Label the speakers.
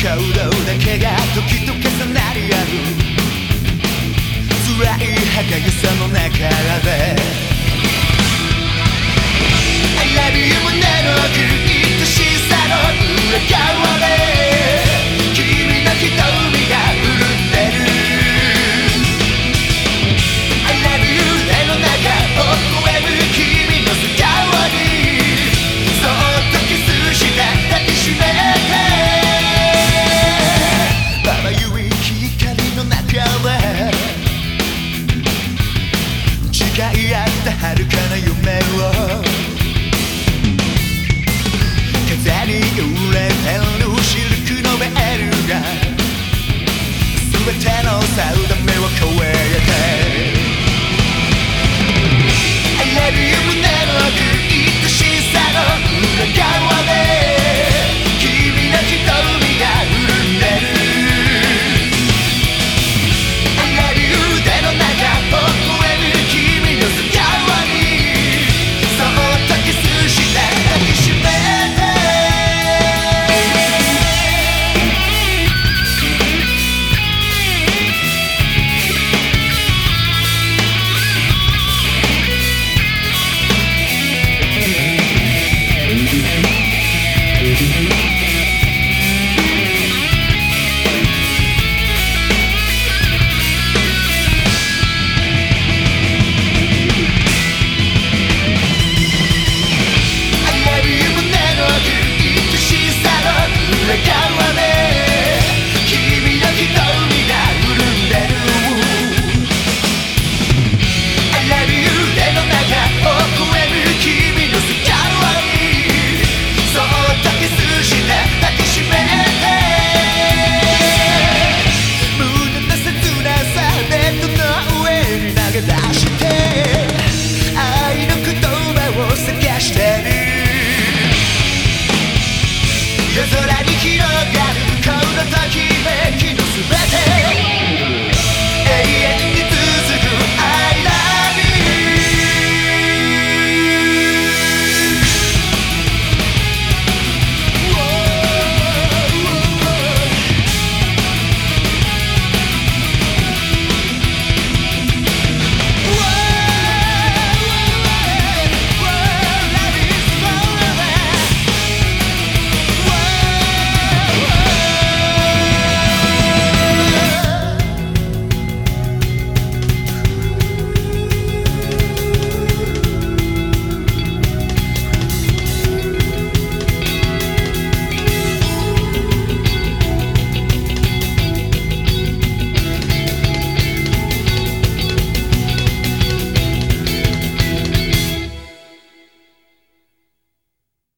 Speaker 1: 行動だけが時と重なり合う。辛い儚さの中で。aside the